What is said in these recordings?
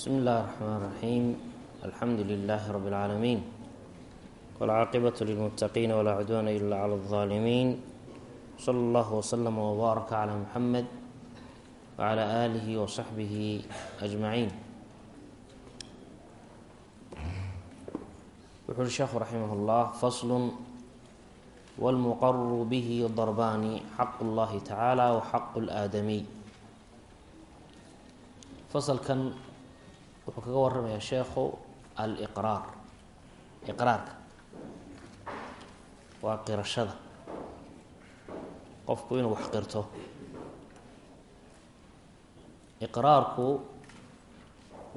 بsم الlh الرحmن الرحيم الحمdu لله رب العاalمين والcاaqبة للمتقين ولا عدوان إلا على الظالمين صلى الله وسلم وbارك على محمد وعلى آله وصحبه أجمعين wuxu uhi sheekhu raximah الlah fasl wاlmuqaru bih ضرbani xaq الlahi tacaalى وxaq الآadamiy faslkan wuxuu kaga waramayaa sheekhu aliqraar. Iqraarka. Waa qirashada. Qofku inuu wax qirto. Iqraarku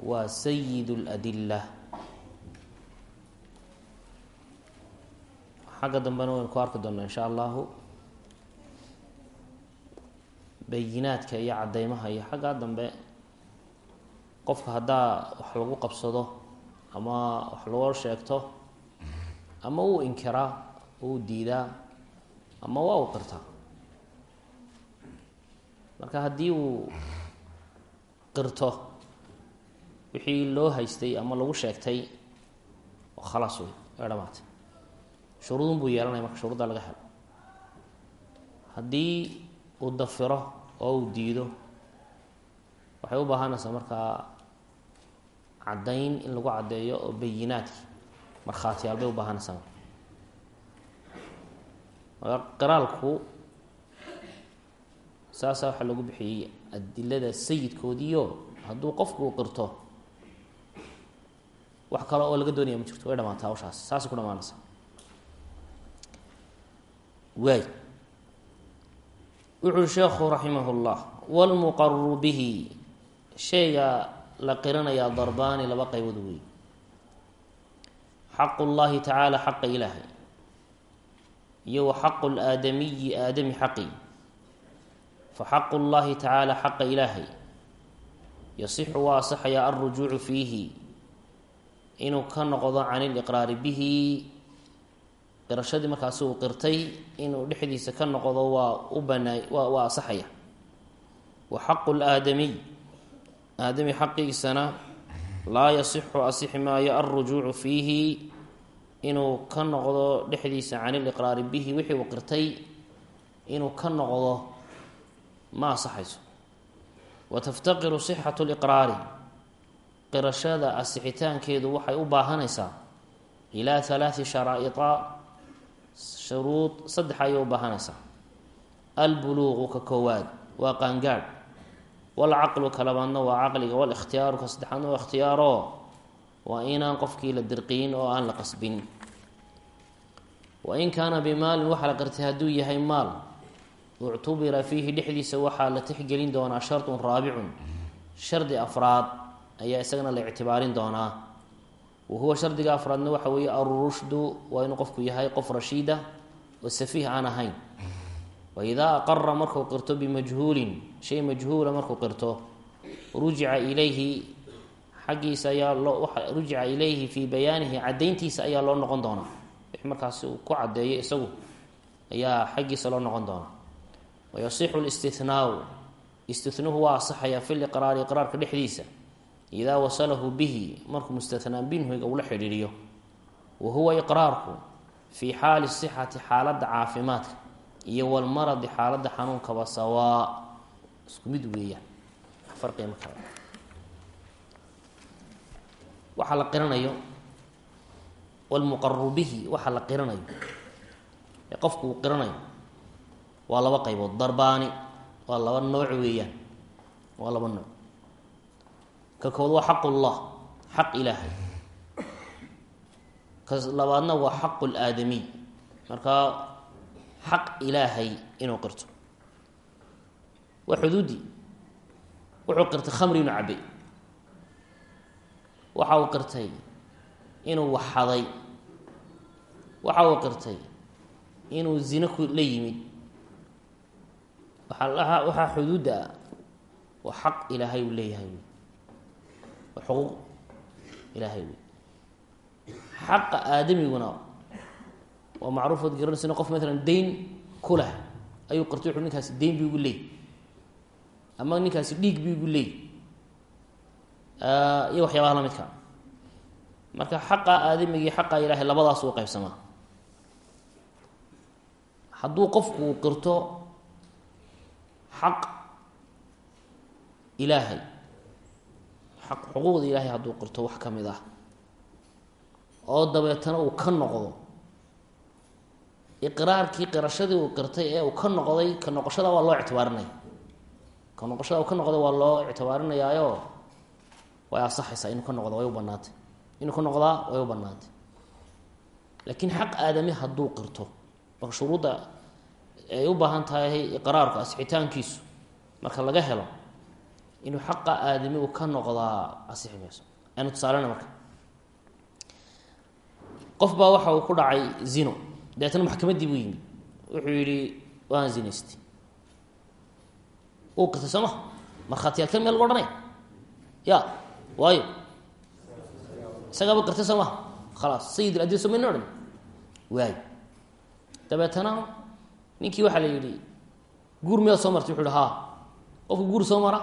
waa sayid اladila xagga dambena waynu ku arki doonaa insha allahu. Bayinaadka iyo cadeymaha iyo xaggaa dambe qofka haddaa wax lagu qabsado ama wax loo sheegto ama uu inkiraa uu diidaa ama waa uu qirtaa. Marka haddii uu qirto wixii loo haystay ama lagu sheegtay khalaas wey way dhamaatay shuruudun buu yeelanaya marka shuruudda laga helo. Haddii uu dafiro oo uu diido waxay u baahanaysaa markaa caddayn in lagu caddeeyo oo bayinaadki markhaatiyaal bay u baahanaysaa marka qiraalku saasaa waxaa lagu bixiyey adilada sayidkoodiio hadduu qofku uu qirto wax kale oo laga doonaya ma jirto way dhamaata hawshaas. Saasay ku dhamaanaysaa waay. Wuxuui sheekhu raximah اllah wاlmuqaru bihi shayga la qiranayaa darbaani laba qaybood wey xaqu llahi tacaala xaqa ilaahay iyo wa xaqu laadamiyi aadami xaqi fa xaqu llahi tacaala xaqa ilaahay yasixu waa asaxayaa alrujuucu fiihi inuu ka noqdo can iliqraari bihi qirashadii markaasi uu qirtay inuu dhexdiisa ka noqdo waa u banaay waa waa asaxaya. wa xaqu laadamiy aadami xaqiisana laa yasixu asixi maayo alrujuucu fiihi inuu ka noqdo dhexdiisa can iliqraari bihi wixii uu qirtay inuu ka noqdo ma asaxayso wa taftaqiru sixatu liqraari qirashada asixitaankeedu waxay u baahanaysaa ilaa halaati sharaa'ita shuruud saddex ayay u baahanaysaa. Albuluuqu ka koowaad waa qaangaadh walcaqlu ka labaadna waa caqliga walihtiyaaru ka saddexaadna waa ikhtiyaaro waa inaan qofkii la dirqiyin oo aan la qasbin wain kaana bimaalin waxaa la qirtay hadduu yahay maal uctubira fiihi dhexdiisa waxaa la tixgelin doonaa shardun raabicun shardi afraad ayaa isagana la ictibaarin doonaa wa huwa shardiga afraadna waxa weeye alrushdu waa inuu qofku yahay qof rashiida oo safiih aan ahayn wa idaa aqara markuu qirto bimajhuulin shay majhuula markuu qirto rujica ilayhi xaggiisa ayaa loo rujica ilayhi fii bayaanihi caddayntiisa ayaa loo noqon doonaa wix markaasi uu ku caddeeyo isagu ayaa xaggiisa loo noqon doonaa wayasixu listihnaau istihnuhu waa asaxaya fi liqraari iqraarka dhexdiisa idaa wasalahu bihi markuu mustathnaa binhuga ula xidhiiriyo wa huwa iqraarku fii xaali sixati xaaladda caafimaadka iyo walmaradi xaaladda xanuunkaba sawaa isku mid weeyaan. Farqiga ma kala waxaa la qiranayo walmuqaru bihi waxaa la qiranayo. Ee qofku uu qiranayo waa laba qaybood. Darbaani waa laba nooc weeyaan. Waa laba nooc. Ka kood waa xaq xaq ilaahay. Ka labaadna waa xaqu laadamiy markaa xaq ilaahay inuu qirto. Waa xuduudi. Wuxuu qirtay khamri inuu cabay waxa uu qirtay inuu waxxaday waxa uu qirtay inuu zino ku la yimid. Waaa waxaa xuduudda ah waa xaq ilaahay uu leeyahay. Wey waa xuquuq waa macruufood garanaysa qof maalan dayn ku leh ayuu qirtay wuxuu ninkaasi dayn bi igu leey ama ninkaasi dhiig bi igu leey iyo waxyaabaha la midka. Marka xaqa aadamigii xaqa ilaahay labadaas uu qaybsamaa. Hadduu qofku qirto xaq ilaahay xaq xuquuqda ilaahay hadduu qirto wax ka mid ah oo dabeetana uu ka noqdo iqraarkii qirashadii uu qirtay ee uu ka noqday ka noqoshada waa loo ictibaarinaya. Ka noqoshada uu ka noqday waa loo ictibaarinayaayo. Way asaxaysaa inuu ka noqdo way u banaantay inuu ka noqdaa way u banaantay laakiin xaq aadami hadduu qirto shuruudda ay u baahan tahay iqraarku asixitaankiisu marka laga helo inuu xaqa aadami uu ka noqdaa asixi mayso tusaalena marka. Qof baa waxa uu ku dhacay zino dabeetana maxkamaddii buu yimid. Wuxuu yidhi waan zinaystay. Uu qirtay soo ma markhaatiyaad ka meel lagu odhanaya ya waayo. Isagaaba qirtay soo maha khalaas sayid aladil soo mayna odhan? Waayo. Dabeetana ninkii waxaa la yidhi guur miyaad soo martay. Wuxu haa. Qofku guur soo mara?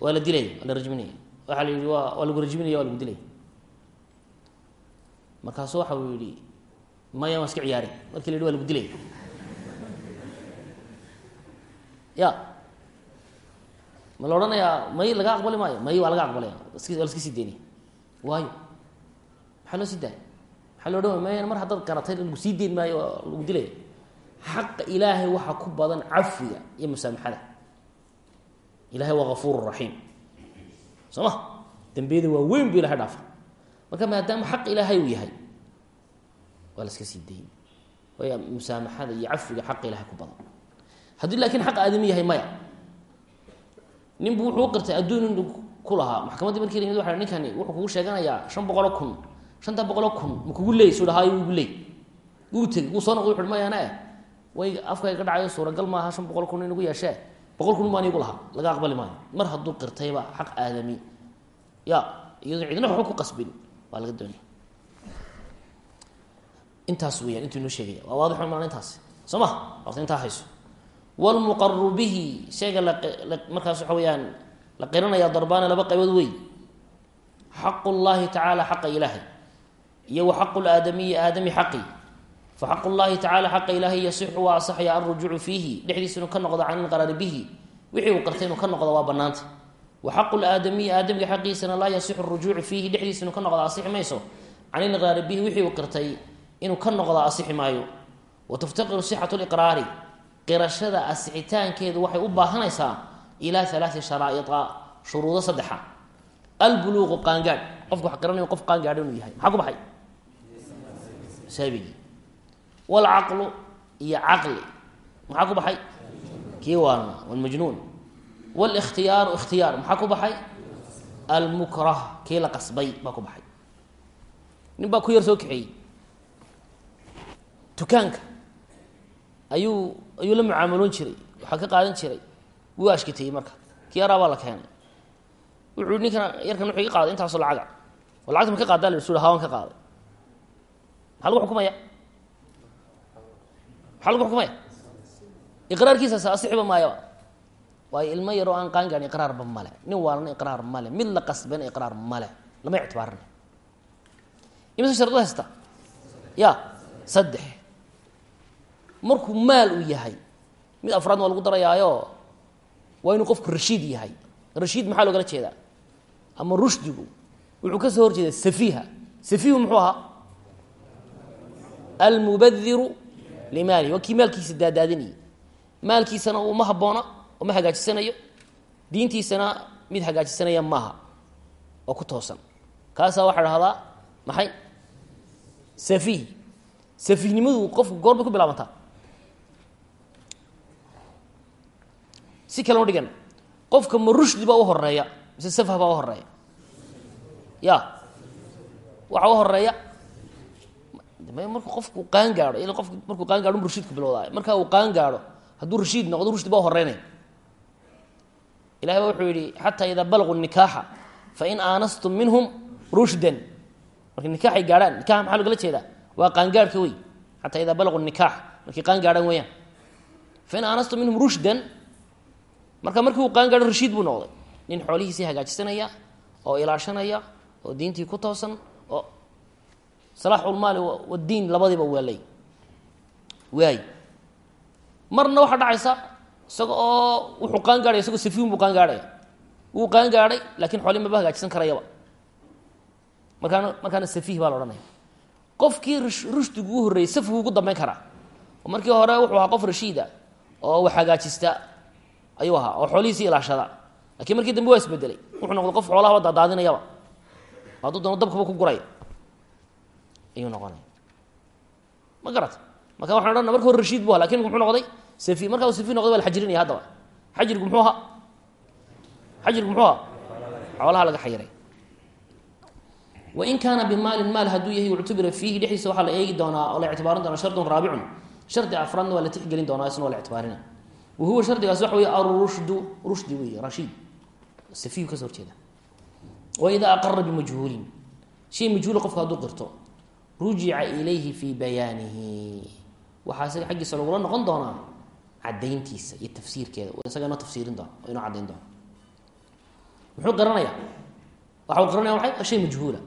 Waa la dilaya waa la rajminaya waxaa la yidhi waa waa lagu rajminaya waa lagu dilaya markaasu waxa uu yihi maya waan iska ciyaari markii la yidhi waa lagu dilaya ya. Ma la may laga aqbali maayo? May waa laga aqbalaya iska waa la iska sii deynaya waayo. Maxaa loo sii daaya maxaa mar haddaad garatay lagu sii maayo lagu dilaya xaqa ilaahay waxaa ku badan cafiga iyo musaamaxada ilahay waa gafuur raxiim soo ma? Dembiyada waa weyn bu ilahay dhaafa marka waa la iska sii dayn. Way musaamaxada iyo cafiga xaqa ilahay ku badan. Haddii laakiin xaq aadami yahay maya nin bu wuxuu qirtay adduun in ku maxkamaddii markii la yimid waa ninkani wuxuu kugu sheeganayaa shan boqolo kun shanta boqolo kun ma kugu leey su dhahaay ugu leey wuu tegey. Wuu soo noqday wuxu mayaana eh way afkay ka dhacayo suuragal maaha shan boqol kun inagu yeeshee boqol kun baan igu lahaa laga aqbali maayo. Mar hadduu qirtayba xaq aadami ya iyadoo cidna waxba ku qasbin waa laga doonaya intaas weyaan intuu inoo sheegaya waa waadix maan intaas. Soo ma? Intaa hayso. Wlmuqaru bihi shayga markaas waxa weyaan la qiranaya darbaana laba qaybood wey xaqu llahi tacaala xaqa iyo wa xaqu laadamiyi aadami xaqi. Fa xaqu llahi tacala xaqa yasixu waa asaxaya alrujuucu fiihi dhexdiisa inuu ka noqdo can ilqaraari bihi. Wixii uu qartay inuu ka noqdo waa banaanta wa xaqu laadamiyi aadamiga xaqiisana laa yasixu rujuucu fiihi dhexdiisa inuu ka noqdo asixi mayso. Can ilqaraari bihi wixii uu qirtay inuu ka noqdo asixi maayo. Wa taftaqiru sixatu liqraari qirashada asixitaankeedu waxay u baahanaysaa ilaa alaai sharaaia shuruudo saddexa. Albuluuqu qaangaadh qofku wax qiranay qof qaangaadh inuu yahay. Maxaa ku baxay? Saabigii wlcaqlu iyo caqli. Maxaa ku baxay? Kii waalna wlmajnuun wlkhtiyaaru ikhtiyaar maxaa ku baxay? Almukrah kii la qasbay baa ku baxay. Nin baa ku yar soo kaxeeyey dukaanka. Ayuu ayuu la mucaamaloon jiray waxaa ka qaadan jiray. Wuu ashkitayey marka. Kii yaraa baa la keenay. Wuxuu ninkan yarkan wuxuu iga qaaday intaasoo lacaga. Lacagta ma ka qaadaa la su hawan ka qaaday. Maxaa lagu xukumaya? Maxaa lagu xukumaya? Iqraarkiisaas asixiba maayaba. Waayo ilmo yaroo aan qaan iqraarba male nin waalna iqraar male mid la qasbana iqraar male lama ictibaarinay imase sharad haysta? Ya saddex markuu maal uu yahay. Mid afraad waa lagu darayaayo. Waa inuu qofku rashiid yahay. Rashiid maxaa loogala jeedaa? Ama rushdigu wuxuu ka soo horjeeda safiiha. Safiihu muxuu ahaa? Almubadiru limaalihi. Waa kii maalkiisa daadaadinayay. Maalkiisana uma habboona uma hagaajisanayo. Diintiisana mid hagaajisanaya maaha. Oo ku toosan. Kaasaa waxaa dhahdaa maxay? Safiih safiihnimadu qofku goor bay ku bilaabantaa si kale ma dhigan. Qofka ma rushdi baa u horreeya mise safah baa u horreeya ya. Waxaa u horreeya marku qofku qaan gaadho ila qofku markuu qaan gaadho rushidku bilowdaayo. Marka uu qaan gaadho hadduu rashiid noqdo rushdi baa u horeynaya ilahay ba wuxuu yihi xataa idaa balaguu nikaaxa fain minhum rushdan. Markay nikaaxay gaadhaan nikaxa maxaa logala jeedaa? Waa qaangaadhka wey xataa idaa balaguu nikaax markay qaan gaadhaan weeyaan. Fain aanastum minhum rushdan marka markii uu qaan gaadho rashiid buu noqday. Nin xoolihiisii hagaajisanaya oo ilaashanaya oo diintii ku toosan oo salaaxulmaali wadiin labadiiba weelay waay. Marna waxaa dhacaysa isaga oo wuxuu qaan gaadhaya isagoo safiun buu qaan gaadhaya wuu qaan gaadhay laakiin xooli maba hagaajisan karayaba. Markaana markaana safiih baa la odhanaya. Qofkii rushdigu u horreeyey safgu ugu dambeyn karaa. Markii hore wuxuu ahaa qof rashiida oo wax hagaajista ayuu ahaa oo xoolihiisii ilaashada. Lakiin markii dambe waa isbedelay. Wuxuu noqday qof xoolahaba daadaadinayaba doono dabkaba ku guraya. Ayuu noqonaya ma garata marka waxan odhana marka hore rashiid bu aha laakiin muxuu noqday safi marka uu safi noqday waa la xajirinaya haddaba. Xajirku muxuu ahaa? Xajirku muxuu ahaa? Xoolaha laga xayiray wain kaana bimaalin maal hadduu yahay uctubira fiihi dhexdiisa waxaa la eegi doonaa oo la ictibaarin doonaa shardun raabicun shardi afraadna waa la tixgelin doonaa isna waa la ictibaarina wa huwa shardigaas waxa wey arushdu rushdi wey rashiid safiyu ka soo horjeeda wa idaa aqara bimajhuulin shay majhuula qofka hadduu qirto rujica ilayhi fii bayaanihi waxaa isaga xaggiisa lagula noqon doonaa cadayntiisa iyo tafsiirkeeda isaga inoo tafsiirin doona oo inoo caddayn doona muxuu qaranayaa waxa uu qaranaya maxay shay majhuula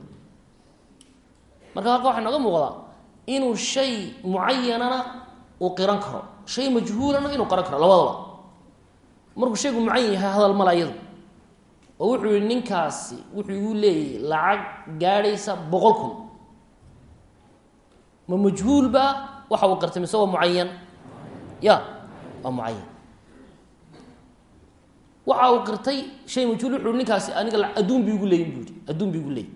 marka halka waxaa nooga muuqdaa inuu shay mucayanana uu qiran karo shay majhuulana inuu qaran karo labadaba markuu shaygu mucayan yahay hadal mala iyadu. Oo wuxuu yihi ninkaasi wuxuu igu leeyahy lacag gaadhaysa boqol kun. Ma majhuul ba? Waxa uu qirtay mise waa mucayan ya waa mucayan waxa uu qirtay shay majhuul wuxuu i ninkaasi aniga adduun bi igu leeyin bu yihi adduun bi igu leeyay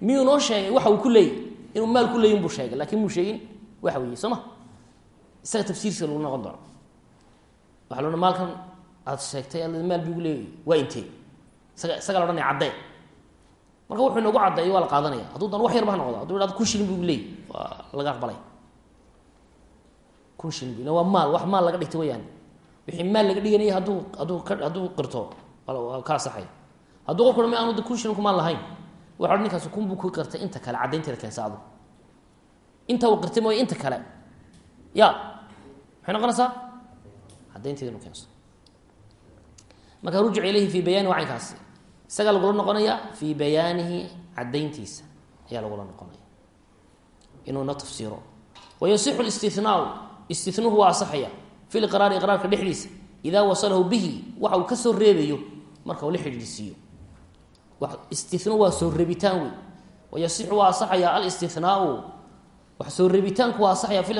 miyuu noo sheegay? Waxa uu ku leeyay leeyin buu laakiin muu sheegin isaga tafsiirkiisa lagu noqon doono. Waxa la maalkan aad sheegtay a maal bi igu leeyay waa intee? Isaga isaga la odhanaya caddee. Marka wuxuu inagu caddeeyo waa la qaadanaya. Hadduu wax yarba ha noqdo. Hadduu ihahdo kun shilin bu leeyay waa laga aqbalay. Kun shilin bu waa maal wax maal laga dhigtay wayaan wixii maal laga dhiganaya hadduu hadduu ka hadduu qirto ka asaxay hadduu qofku dha ma aanu kun shilin kumaan lahayn? Waxa odhan ninkaasi kun buu ku qirtay inta kale caddaynteeda keensa adu inta uu qirtay mooye inta kale. Ya maxay noqonaysaa? Caddaynteeda inu keenso marka rujic ilayhi fi bayaani wacaynkaasi isagaa lagula noqonaya fii bayaanihi caddayntiisa ayaa lagula noqonaya. Inuu na tafsiiro. Wayasixu listinaau istinuhu waa asaxaya fi liqraari iqraarka dhexdiisa. Idaa wasalahu bihi waxa uu ka soo reebayo marka uu la xidhiidhsiiyo istinu waa soo reebitaan wey wayasixu waa asaxaya alistinaau wax waa fi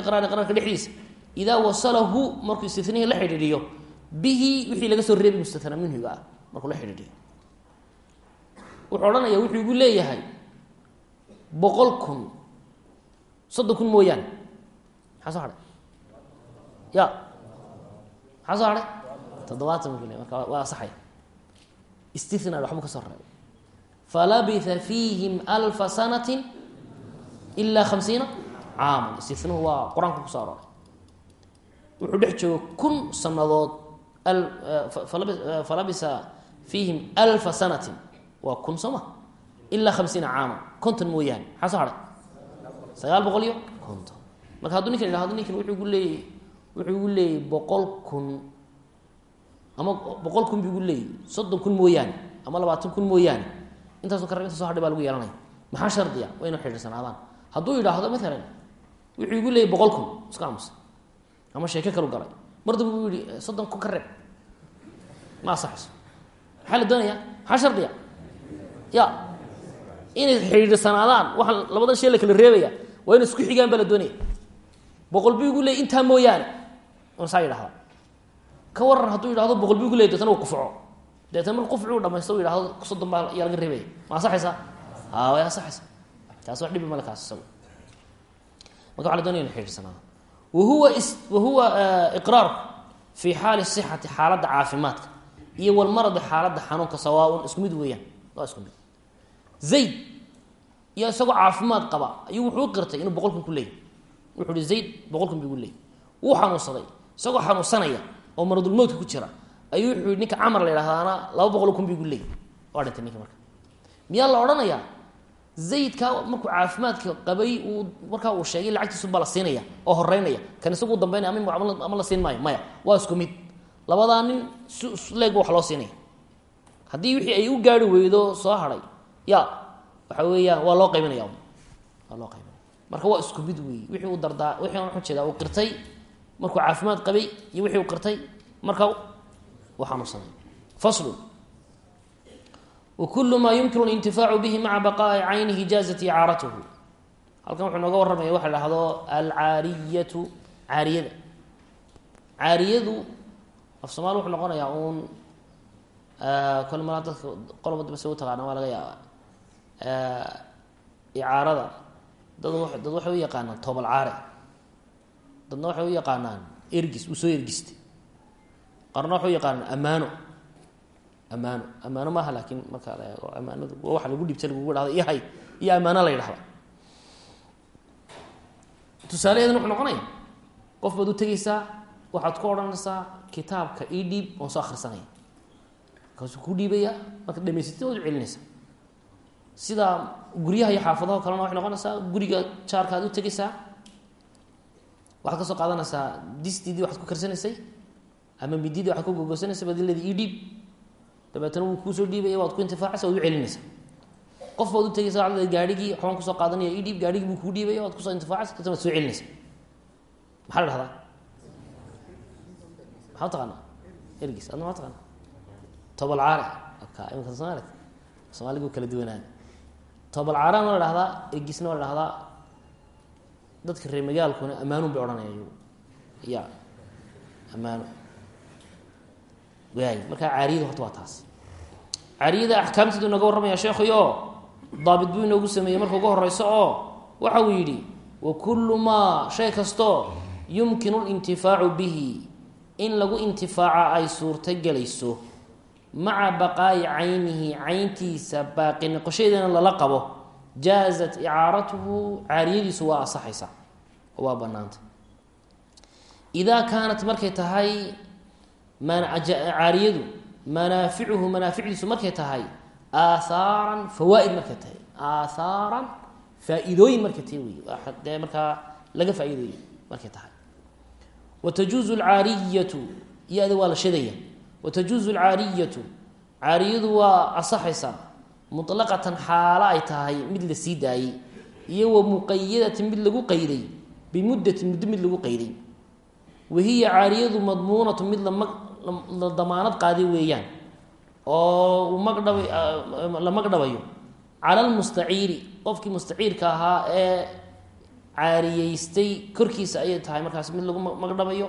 idaa wasalahu markuu istinihii la xidhiidhiyo bihi wixii laga soo reebi mustatana minhuga ah markuu la xidhiidhiyo wuxuu odhanaya wuxuu igu leeyahay boqol kun soddon kun mooyaane maxaa soo hadhay ya maxaa soo hadhay toddobaatan markuu le marka waa asaxaya istina waxbuu ka soo reebay falabitha fiihim alfa sanati ilaa khamsiina caaman istinuhu waa qur'aanka kuso arooray wuxuu dhex joogo kun sanadood falabisa fiihim alfa sanatin. Waa kun soo ma ilaa khamsiina caaman. Konton mooyaane. Maxaa soo hadhay sagaal boqol iyo konton. Marka hadduu ninkan idhahdo ninkan wuxuu igu leeyay wuxuu igu leeyay boqol kun ama boqol kun bu igu leeyay soddon kun mooyaane ama labaatan kun mooyaane. Intaaso kar inta so hadhay baa lagu yeelanaya. Maxaa shardiya? Waa inu xidhiirsanaadaan hadduu yidhaahdo maalan wuxuu igu leeyay boqol kun. Iska aamusa ama sheeke kalu galay. Mar damba buu yihi soddon kun ka reeb. Ma asaxayso maxaa la doonaya? Maxaa shardiya? Ya inay xidhiirsanaadaan waxaa labadan shee la kala reebaya waa inay isku xigaan baa la doonaya. Boqol bu igu leeyay intaa mooyaane. On saa yidhahda ka waran hadduu yidhahdo boqol bu igu leey deetana u qufco deetana mar qufci u dhamaysto u yidhahdo soddon baa yaa laga reebaya. Ma asaxaysaa a way asaxaysa taas wax dhibi male kaas isagu marka waa la donaya ina xidhiirsanaado wahuwa iqraarku fii xaali sixati xaaladda caafimaadka iyo walmaradi xaaladda xanuunka sawaaun isku mid weeyaan waa isku mid zayd iyo isagoo caafimaad qaba ayuu wuxuu qirtay inuu boqol kun ku leeyay wuxuu zayd boqol kun bu igu leeyay wuu xanuunsaday isagoo xanuunsanaya oo maradulmowtka ku jira ayuu wuxuu yihi ninka camar la yidhahdaana laba boqol kun bu igu leeyay waa dhintay ninka marka miyaa la odhanayaa zaydka markuu caafimaadka qabay uu markaa uu sheegay lacagtiisu la siinaya oo horeynaya kan isagu dambeynaya ama ama la siin maayo maya. Waa isku mid. Labadaa nin leegba wax loo siinaya. Haddii wixii ay u gaari weydo soo haray. Ya waxa weeyaan waa loo qaybinaya. Waa loo qaybinaya. Marka waa isku mid weey wixii uu dardaa wixii waxaan jeedaa uu qirtay markuu caafimaad qabay iyo wixii uu qirtay marka uu xanuunsaday faslu wkulu maa yumkinu اlintifaacu bihi maca baqaai caynihi jaazat icaaratuhu halkan wuxuu nooga warramaya waxa la alcaariyatu caariyada. Caariyadu af somaali wuxuu noqonayaa uun kole dadka qoloba base u taqaana waa laga yaaba icaarada dad dad waxay u yaqaanaan toobal dadna waxay u yaqaanaan ergis uu soo ergistay qarna waxay u yaqaanaan amaano amaano amaano maaha laakiin marka amaanadu waa lagu dhibta lagugu dhahda iyo hay iyo amaano la ydhahda tusaalaheedana wuxuu noqonaya qof baad u tegeysaa waxaad ku odhanaysaa kitaabka ii dhiib oon soo akhrisanaya. Markaasuu ku dhiibaya marka dhamaysatid waad u celinaysaa. Sida guryaha iyo xaafadaho kalena waxay noqonaysaa guriga jaarka aad u tegeysaa waxaad ka qaadanaysaa distiidii waxaad ku karsanaysay ama mididii waxaad ku gogosanaysay badiladi ii dhiib dabeetna wuu kuusoo dhiibaya waad ku intifaacaysa waad u celinaysa qof baad u tegeysa wada gaarhigii waxbaan ku soo qaadanaya ii dhiib gaarhigii buu kuu dhiibaya waad ku soo intifaacaysa kadibna waad soo celinaysa maxaa la dhahdaa? Maxaa taqaanaa? Ergis adna maa taqaana tobal caare. Ka imika somaali soomaaligu kala duwanaan. Tobal caarana la dhahdaa ergisna waa la dhahdaa. Dadka reer magaalkuna ammaanun bay odhanaya iyagu ya waay markaa caariyada horta waa taas. Caariyada axkaamteedu inaga warramaya sheekhuyo daabit buu inoogu sameeyey marka ugu horeyso oo waxa uu yidhi wa kullu maa shay kastoo yumkinu lintifaacu bihi in lagu intifaaca ay suurto gelayso maca baqaa'i caynihi cayntiisa baaqi noqoshadeedana lala qabo jaazat icaaratuhu caariyadiisu waa asaxaysa. Oo waa banaanta idaa kaanat markay tahay caariyadu manaaficuhu manaaficdiisu markay tahay aahaaran fawaaid markay tahay. Aahaaran faa-idooyin markay tahay wey dee markaa laga faa-iideeyo markay tahay. Watajuuzu alcaariyatu ya-da waa la shadaya. Watajuuzu alcaariyatu caariyadu waa asaxaysaa muطlaqatan xaalo ay tahay mid la sii daayey iyo wa muqayadatin mid lagu qayday. Bimuddatin muddo mid lagu qayday wahiya caariyadu madmuunatu mid la damaanad qaaday weeyaan oo magdhaba la magdhabayo cala lmustaciiri qofkii mustaciirka ahaa ee caariyeystay korkiisa ayay tahay markaas mid lagu magdhabayo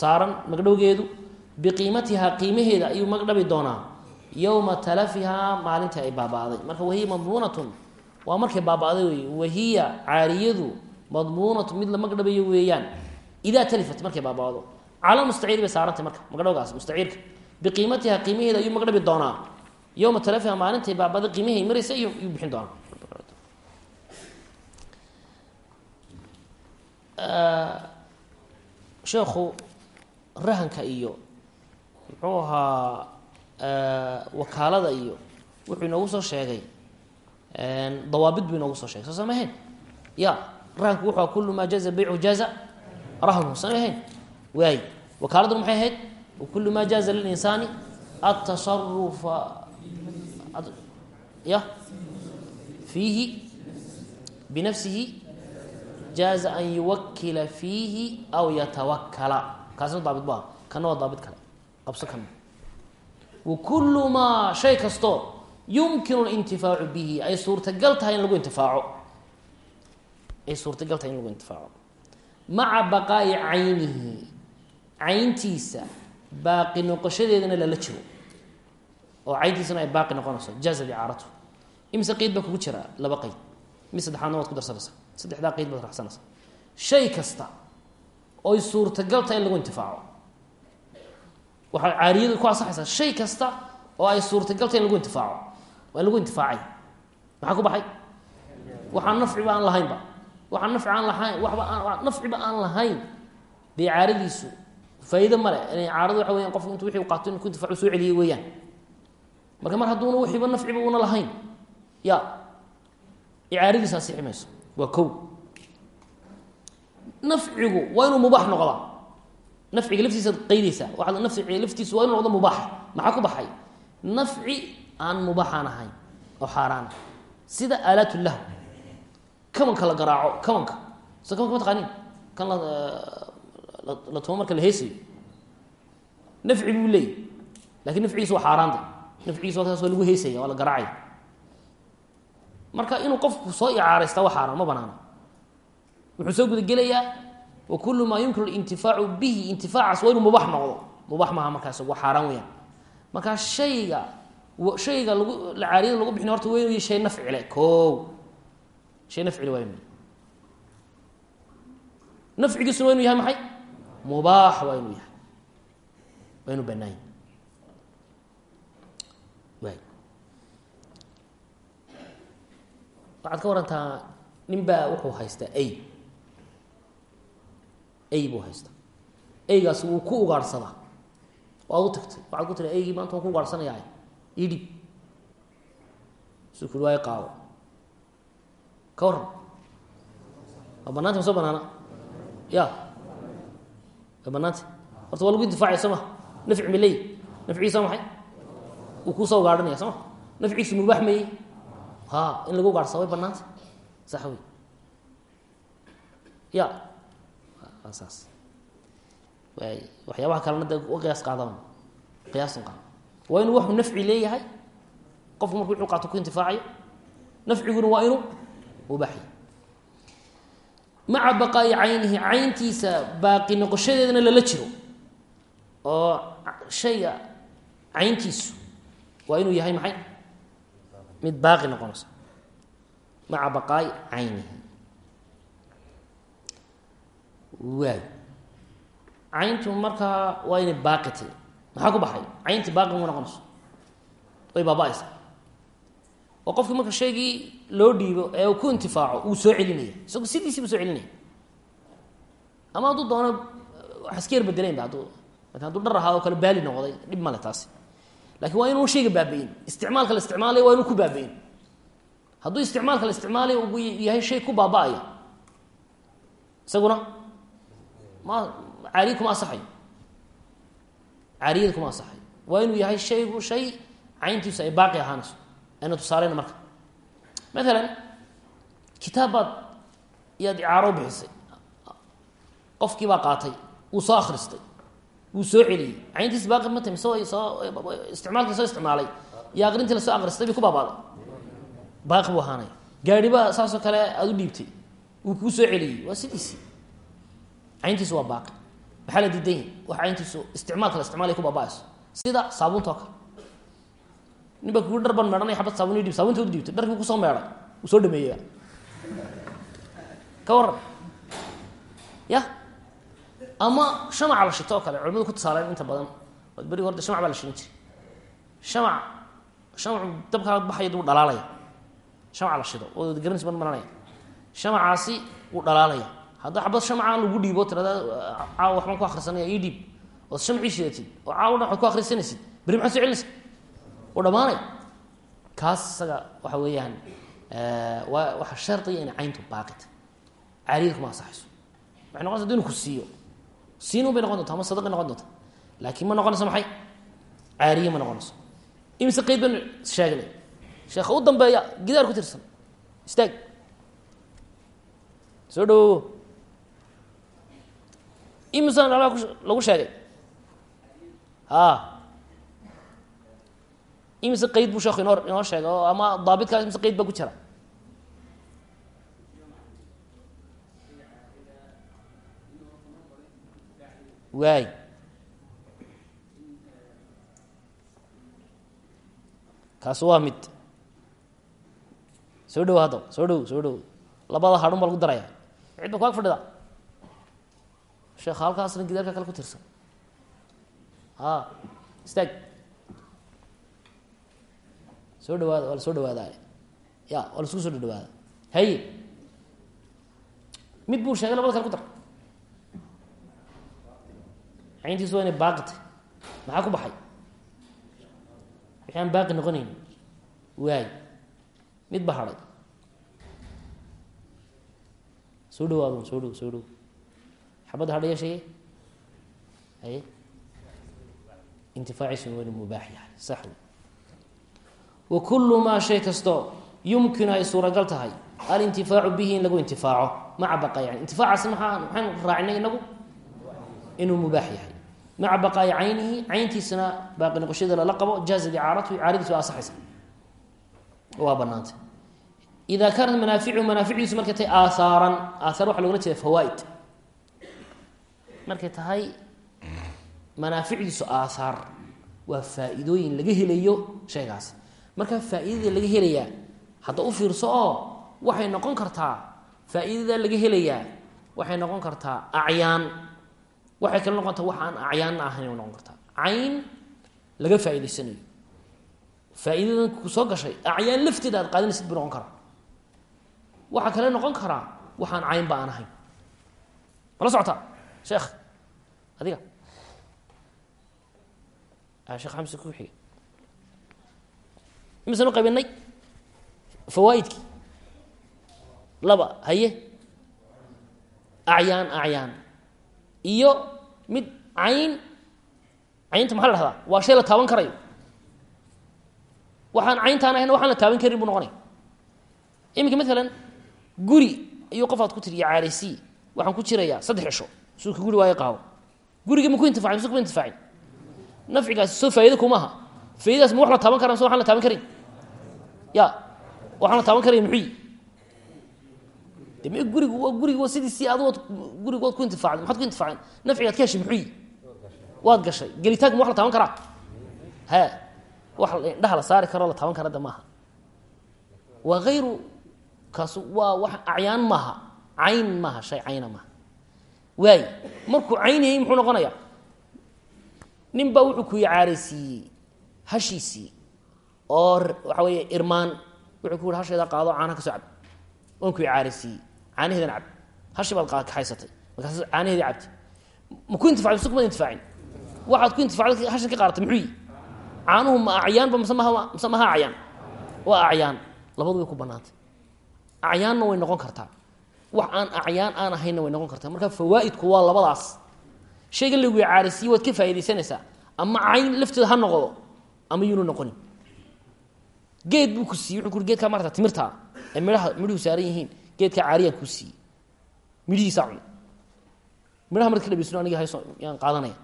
saaran magdhowgeedu. Biqiimatihaa qiimaheeda ayuu magdhabi doonaa. Yowma talafihaa maalintii ay baaba'day. Marka wahiya madmuunatun waa markay baaba'day wey wahiya caariyadu madmuunatu mid la magdhabayo weeyaan. Idaa talifat markay baaba'do cala mustaciiri bay saarantay marka magdhowgaas mustaciirka. Biqiimatiha qiimaheeda ayuu magdhabi doonaa. Yowma talafiha maalintay baaba'day qiimahay maraysa yuu bixin doonaa. Sheekhu rahanka iyo muxuu ahaa wakaalada iyo wuxuu inoogu soo sheegay. Dawaabid buu inoogu soo sheegay. Soo samahayn ya rahanku wuxuu kulu maa jaza baycu jaza rahnu samahayn waay wakaaladuna maxay ahayd? Wakulu maa jaaza lilinsaani atasarufa ya fiihi binafsihi jaaza an yuwakila fiihi aw yatawakala kaasina daabit bu ah kana waa daabit kale. Qabso kana. Wakulu maa shay kastoo yumkinu lintifaacu bihi ay suurtagal tahay in lagu intifaaco ay suurtagal tahay in lagu intifaaco maca baqaa'i caynihi cayntiisa baaqi noqoshadeedana lala jiro. Oo cayntiisana ay baaqi noqonayso jaaza icaaratu imise qeyd baa kugu jira laba qeyd mid saddexaadna waad ku darsanaysaa saddexdaa qeyd baad raacsanaysaa shay kasta oy suurtagal tahay in lagu intifaaco. Waxaa caariyadu ku ansaxaysaa shay kasta oo ay suurtagal tahay in lagu intifaaco. Waa lagu intifaacay. Maxaa ku baxay? Waxaan nafciba aan lahaynba waxaan nafci aan lahayn waxba nafciba aan lahayn. Dee caaradiisu faa'iido male caaradu waxa weyan qofku intu wixii u qaato inu ku intifaacu soo celiyey weeyaan. Marka mar hadduuna wixiiba nafciba una lahayn ya icaaradiisa asixi mayso. Waa kow. Nafcigu waa inuu mubaax noqdaa. Nafciga laftiisaad qaydaysaa waxaad nafciga laftiisu waa inu noqdo mubaax. Maxaa ku baxay? Nafci aan mubaaxaan ahayn oo xaaraana sida aalaat lahu kamanka la garaaco. Kamanka so kamanka ma taqaanin kan la tumo marka la heesayo nafci buu leeyay laakiin nafcigiisa waa xaaraanta nafcigiisa halkaas waa lagu heesaya waa la garaacaya. Marka inuu qofku soo icaaraysta waa xaaraan ma banaana wuxuu soo gudagelayaa wa kulu maa yumkinu alintifaacu bihi intifaacaas waa inuu mubax noqdo. Mubax maaha markaas waa xaaraan weyaan markaa shayga shayga lagu caariyada lagu bixin horta waa shay nafcile ko shay nafcile waa inu nafcigiisuna waa inu yahay maxay mubaax waa inuu yahay waa inuu banaany waay waxaad ka warantaa nin baa wuxuu haystaa ay ay buu haystaa aygaasi wuu ku ugaarhsadaa waad u tagtay waxaad ku tiri aygii maanta waan ku ugaarhsanayaa ii dhib su kuli waa qaado ka waran waa banaanta ma banaana? Ya. Waa banaanta horta waa lagu intifaacaya soo ma? Nafci nafcigiisa maxay wuu kuusoo ugaadhanaya soo ma? Nafcigiisu mubaax mayey ha in lagu ugaarhsada way banaanta sax ya. Saas. Waay waxyaabaha kalena de wa qiyaas qaadaan. Qiyaasan qaada waa inuu waxuu nafci leeyahay? Qofku marku wuxuu qaato ku intifaacayo nafciguna waa inuu maca baqaa'i caynihi cayntiisa baaqi noqoshadeedana lala jiro oo shayga cayntiisu waa inuu yahay maxay? Mid baaqi noqonaysa. Maca baqaa'i caynihi. Waay cayntu markaa waa inay baaqi tahy maxaa ku baxay? Cayntii baaqi ma noqonayso. Way baaba-aysa oo qofkii marka shaygii loo dhiibo ee ku intifaaco uu soo celinaya. Isagu sidiisii buu soo celinaya ama hadduu doono wax iska yar bedeleynba hadduu haduu dhar ahaado kale baali noqday dhib male taasi. Lakin waa inuu shayga baabayin isticmaalka la isticmaalaya waa inuu ku baabayin hadduu isticmaalka la isticmaalaya uu yahay shay ku baaba-aya. Isaguna ma caariya kuma asaxayo caariyada kuma asaxayo waa inuu yahay shaygu shay cayntiisu ay baaqi ahaanayso. Ayna tusaaleyna marka maalan kitaab baad iyaad icaaro bixisay. Qofkii baa qaatay wuu soo akristay wuu soo celiyey. Cayntiis baaqi ma tami soo soo isticmaalkii soo isticmaalay. Iyo aqrintii la soo akristay bay ku baabaaday baaqi buu ahaanaya gaari baa saasoo kale aada u dhiibtay. Wuu kuu soo celiyey. Waa sidiisii cayntiisu waa baaqi maxaa la la sida saabuunta oo nin baa kugu dhar ban meedhanaya xabad saabun dhib saabunta u dhiibtay dharkii ku soo meedhay uu soo dhameeyey ka ya? Ama shamaca la shito kale culimadu ku tusaaleen inta badan. Beriga horta shamac baa la shirin jiray shamac shamacu dabkaa dhalaalaya. Shamaca la shido oo garanis ban maranaya. Shamacaasi wuu dhalaalaya. Hadda xabad shamca lagu dhiibo tirada caawa waxbaan ku akrisanaya ii dhiib. Ood shamcii shidatid oo caawa dhan ku akrisanaysid beri maxaad soo u dhamaanay kaas isaga waxa weeyaan waa waxa shardiga inay cayntu baaqita caariyada kuma asaxayso waxay noqonaysa haddii inu ku siiyo. Siinun bay noqon doonta ama sadaqay noqon doonta laakiin ma noqonayso maxay? Caariye ma noqonayso. Imise qeyd ban sheegnay. Sheekha u dambeeya gidaar ku tirsan. Istaag. Soo dhawowo imisan alaa lagu sheegay. A imise qeyd buu sheeku inoo inoo sheegay oo ama daabitkaas imise qeyd baa ku jira. Waay. Kaasi waa mid. Soo dhowo haddaba soo dhowo soo dhowo labada hadhun baa lagu daraya cid ba ku ag fadhida sheekha halkaasna gidaarka kale ku tirsan. A istaag soo dhawaada waa la soo dhawaadaay ya waa la isku soo dhawaada haye mid buu sheegay labada kale ku dar cayntiisu waa inay baaqi tahy maxaa ku baxay wixii aan baaqi noqonayn waay mid ba hadhay soo dhawaado soo dhow soo dhow xabadda hadhaya sheege haye intifaaciisuna waa inuu yahay sax wa kullu maa shay kastoo yumkinu ay suuragal tahay. Alintifaacu bihi in lagu intifaaco. Maca baqaayi intifaacaasi maaa maxaynu raacinay inagu? Inuu mubaax yahay. Maca baqaayi caynihi cayntiisana baaqi noqoshada lala qabo jaazad icaaratu icaaradiisu waa asaxaysa waa banaantay ida kaanat manaaficu manaaficdiisu markay tahay aahaaran aathaar waxa logala jeeda fawaaid. Markay tahay manaaficdiisu aathaar waa laga helayo shaygaasi marka faa-iidada laga helayaa hadda u fiirso oo waxay noqon kartaa. Faa-iidada laga helayaa waxay noqon kartaa acyaan waxay kala noqon kartaa wax aan acyaanna ahayn noqon kartaa. Cayn laga faa-iideysanayo faa-iidadan ku gashay acyaan lafteeda aad qaadanaysid buu noqon karaa waxaa kale noqon karaa waxaan caynba aan ahayn. Mala socotaa sheekh? Adiga. Sheekh xamse ku imisanu qaybinay? Fawaaidkii laba haye. Acyaan acyaan iyo mid cayn. Caynta maxaa la dhahdaa? Waa shay la taaban karayo. Waxaan cayntaan ahayn waxaan la taaban karin buu noqonaya iminka maalan guri ayuu qof aad ku tiri caaraysi waxaan ku jirayaa saddex cisho suuka guri waayo qaabo gurigii ma ku intifacin mise kuma intifaacin. Nafcigaasi soo faa'iida kumaha faaidadaas ma wax la taaban karaa mise waxaan la taaban karin. Ya waxaan la taaban karaya muxuyi de gurigu waa gurigi waa sidiisii adugood gurigu waad ku intifaacday maxaad ku intifaaceen? Nafcigaad ka heshay muxuyi waad gashay. Gelitaanka ma wax la taaban karaa he wax indhaha la saari karoo la taaban kara de maaha. Waa hayru kaas waa wax acyaan maaha. Cayn maaha shay cayna maaha. Waay markuu cayn yahay muxuu noqonaya nin wuxuu ku icaaraysiiyey hashiisii oo waxa weeye irmaan wuxuu ku yihi hasheeda qaado caanaha ka soo cab oon ku icaaraysiiyey caanaheedan cab hashi baad kaxaysatay markaas caanaheedii cabti ma ku intifacday mise kuma intifaacin. Waxaad ku intifacday hashan ka qaadatay muxuu yi caanuhu ma acyaanba mise maha acyaan waa acyaan labadu ku banaantay acyaanna way noqon kartaa. Wax aan acyaan aan ahaynna way noqon kartaa. Marka fawaaidku waa labadaas. Shaygan lagu icaaraysiiye waad ka faaidaysanaysaa ama cayn lafteeda ha noqdo ama yuuna noqonin geed buu ku siiyey wuxuu ku uri geedkaa marata timirtaa ee midhaha midhuhu saaran yihiin geedkaa caariyaan kuu siiyey midhihiisaa cun midhaha marad ka dhabeysno aniga hayso yaan qaadanaya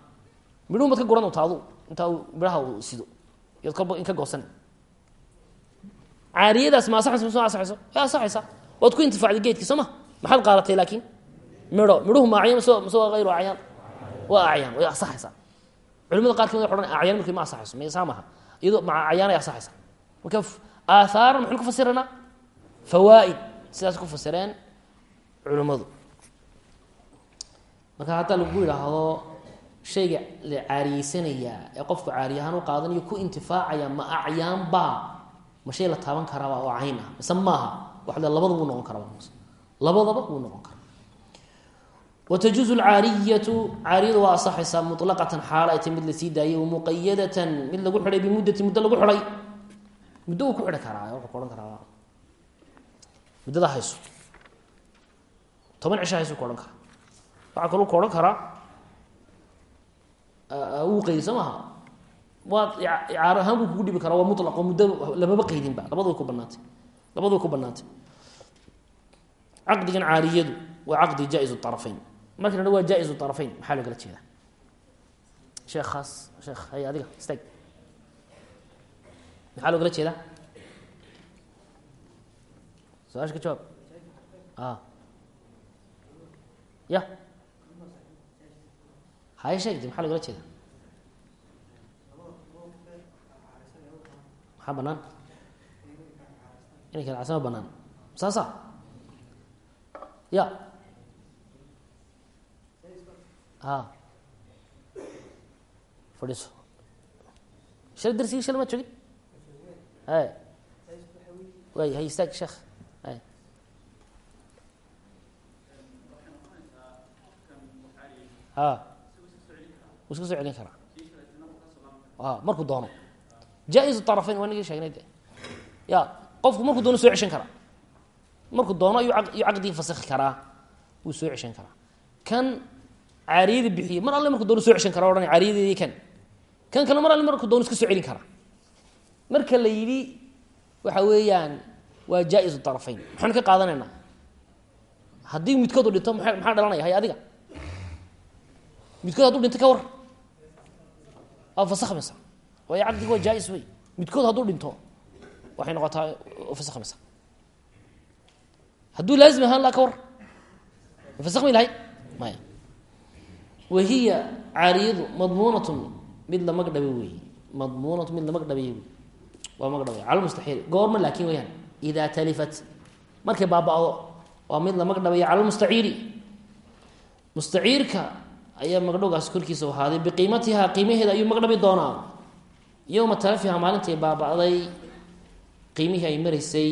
midhuhu mad ka guran unta adu intaa uu midhaha uu sido yaad kolba in ka goosan caariyadaas ma asaxayso mise ma asaxayso way asaxaysaa waad ku intifacday geedkii soo ma maxaad qaadatay laakiin midho midhuhu ma acyaan mise mise waa hayru acyaan waa acyaan way asaxaysaa culimada qaar ka mid waxay odhan acyaan markii ma asaxayso ma saa maha iyadoo maca acyaan ay asaxaysaa marka aahaaran maxaynu ku fasiranaa fawaa'id. Sidaas ku fasireen culimmadu. Marka haddaa lagu yidhaahdo shayga la caariyeysanayaa ee qofku caariyahaan u qaadanayo ku intifaacaya ma acyaanbaa ma shay la taaban karaaba oo cayn ah. Mise maaha? Le labadaba wuu noqon karaa labadaba wuu noqon karaa wtajuuzu lcaariyatu caariyadu waa asaxaysaa mulaqatan xaalo ay tay mid la sii daayay muqayadatan mid lagu xidhay bimuddati muddo lagu xidhay muddo uu ku xidhi karaa wuxuu ku odhan karaa muddada hayso toban cisho hayso ku odhan karaa waxaa kaloo ku odhan karaa wuu qaydi soo maha waad icaaro ahaan buu kugu dhibi karaa waa mulaq oo muddo lamaba qaydinba labada way ku banaantay labada way ku banaantay caqdigan caariyadu waa caqdi jaa-iz arafayn marka la waa jaa-iz arafayn maxaa loogala jeedaa? Sheekhaas sheekh hay adiga istaag maxaa loogala jeedaa? Su'aasha ka jawaab. A ya. Haya sheegde maxaa loogala jeedaa? Maxaa banaan inay kala cadsama banaan saasa ya a fadhiiso shal darsigii shal maad joogin hay iska soo celin karaa a markuu doono طarafayn waa nagii sheegnay de ya qofku markuu doono soo ceshan karaa markuu doono ayuu ayuu caqdigii soo ceshan karaa caariyada bixiyey mar alle markuu doono soo ceshan kara ohanay caariyadeedii kan. Kan kale mar alle marku doon iska soo celin karaa marka la yidhi waxa weeyaan waa jaa-isu طarafayn maxaanu ka qaadanaynaa haddii midkood u dhinto maa maxaa dhalanaya? Hay adiga. Midkood hadduu dhinto ka war. Waa fasakhmaysa. Waayo caqdiga waa jaa-is wey midkood hadduu dhinto waxay noqotaa fasakhmaysa. Hadduu laazim ahaan laa ka war. Fasakhmi lahay? Maya wahiya caariyadu madmuunatun mid la magdhabe weeye madmuunatu mid la magdhabay wey waa magdhabay cala mustaxiil goorma laakin weyaan idaa talifat markay baaba-do waa mid la magdhabaya cala lmustaciiri. Mustaciirka ayaa magdhowgaas korkiisa ahaaday biqiimatihaa qiimaheeda ayuu magdhabi doonaa. Yowma talafiha maalintay baaba-day qiimihii ay maraysay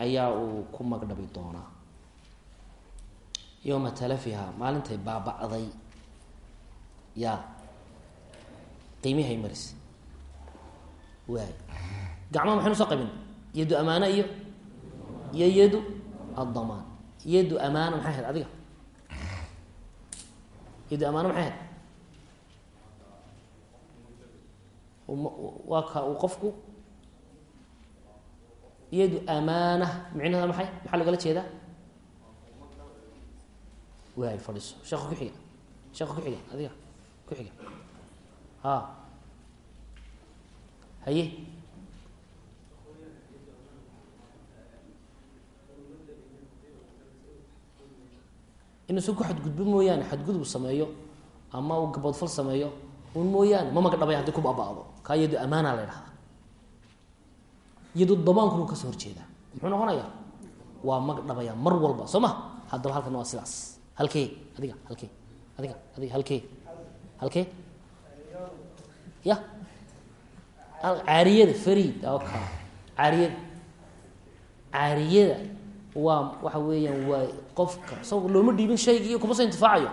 ayaa uu ku magdhabi doonaa. Yowma talafiha ya qiimihii ay maraysay waay. Gacmaha maxaynu soo qabin. Yadu amaano iyo iyo yadu addamaan. Yadu amaano maxay ahayd adiga? Yadu amaano maxay ahayd? Waa ka uu qofku yadu amaana micnaheeda maxay? Maxaa logala jeedaa? Waay fadhiiso sheeka ku xiga. Sheeka ku xiga adiga ku xiga. Ha. Haye. Inuusan ku xadgudbo mooyaane xadgudub sameeyo ama uu gaboodfal sameeyo un mooyaane ma magdhabay haddii ku baaba-do kaa yadu amaana la ydhahdaa yadu damaankunu ka soo horjeedaa. Muxuu noqonayaa? Waa magdhabaya mar walba. Soo ma? Haddaba halkan waa sidaas. Halkee adiga halkee adiga adiga halkee halkee? Ya. Caariyada farid ka caariyada. Caariyada waa waxa weeyaan waa qofka. Isagoo looma dhiibin shayga iyo kuma soo intifaacayo.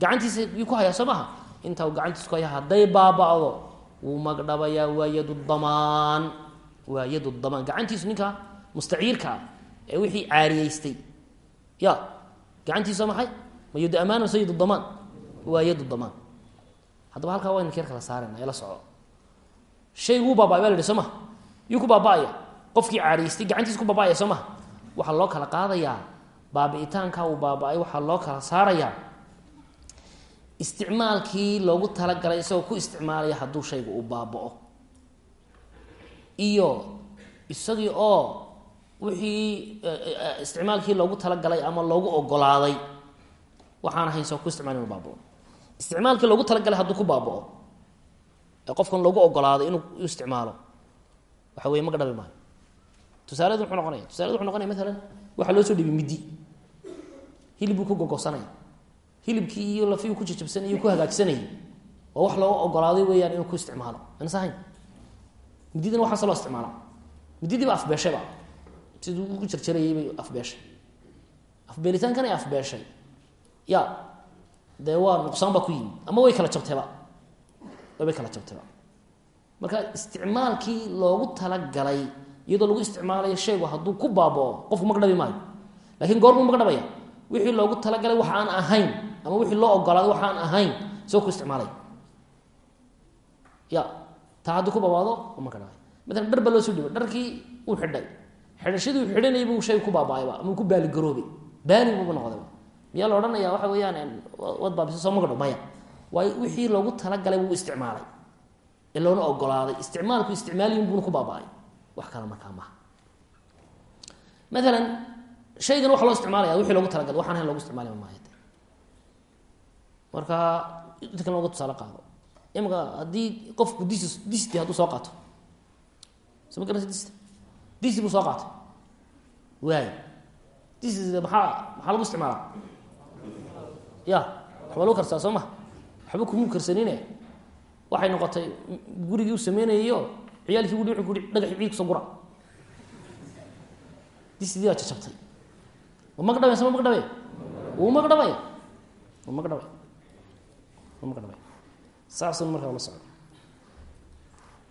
Gacantiisa yuu ku hayaa soo maha inta uu gacantiisa ku haya hadday baaba-do wuu magdhabayaa waa yadu damaan. Waa yadu damaan. Gacantiisu ninka mustaciirka ah ee wixii caariyeystay. Ya. Gacantiisa maxay? Ma yadu amaan mase yadu damaan? Waa yadu damaan haddaba halkaa waa inankeer kala saarayna ee soco. Shaygu wuu baaba-ay baa la yihi soo maha yuu ku baaba-aya. Qofkii caariyeystay gacantiisa ku baaba-aya soo maha waxaa loo kala qaadayaa. Baabi'itaanka uu baaba-ay waxaa loo kala saarayaa. Isticmaalkii loogu talagalay isagoo ku isticmaalaya hadduu shaygu uu baaba-o. Iyo isagii oo wixii isticmaalkii loogu talagalay ama loogu ogolaaday waxaan ahayn sao ku isticmaal inu baaba-o isticmaalkii loogu talagalay hadduu ku baaba-o. Ee qofkan loogu ogolaaday inuu isticmaalo. Waxa weye maga dhabi maayo. Tusaaladu muxuu noqonaya tusaladu wuxuu noqonaya maalan waxaa loo soo dhibay midi hilib buu ku gogosanaya. Hilibkii iyo lafiyuu ku jajabsanay ku hagaajsanayay oo wax loo ogolaaday weeyaan inuu ku isticmaalo. Anas ahayn? Mididana waxaase loo isticmaala mididiiba afbeeshayba siduu ugu jarjarayay bay afbeeshay afbeelitaankan ay afbeeshay ya dee waa nuqsaan baa ku yimid ama way kala jabtayba way kala jabtayba marka isticmaalkii loogu talagalay iyadoo lagu isticmaalayo shaygu hadduu ku baabao qofku magdhabi maayo. Lakin goormuu magdhabaya wixii loogu talagalay wax ahayn ama wixii loo ogolaaday wax ahayn isagoo ku isticmaalay. Ya taa hadduu ku baabaado magdhabay maalan dhar baa loo soo dhibay. Dharkii uu xidhay. Xidhashadii uu xidhanayay buu shaygu ku baabaayba ama ku baaligaroobay baali noqdayba miyaa la odhanaya waxa weeyaan wad baabisa soo magdho maya. Waayo wixii loogu talagalay wuu isticmaalay. Ee loona ogolaaday. Isticmaalku isticmaaliyin buuna ku baaba-ay. Wax kale markaa maha maalan shaygan waxa loo isticmaalaya wixii loogu talagalay waxaan ahayn logu isticmaalaya maaya marka kale loga tusaale qaado. Imika haddii qofku dis disti hadduu soo qaato. Soo ma garanaysa dist buu soo qaatay. Waay disti maxaa maxaa lagu isticmaalaa ya waxbaa lagu karsaa soo ma. Waxba kumuu karsanine. Waxay noqotay gurigii u sameynayayo ciyaalkii ui wuxuu kuhi dhagaxi ciid ku soo gura. Disidii baa jajabtay ma magdhabay sama magdhabay wuu magdhabay wuu magdhabay wuu magdhabay saasun markaa la socdo.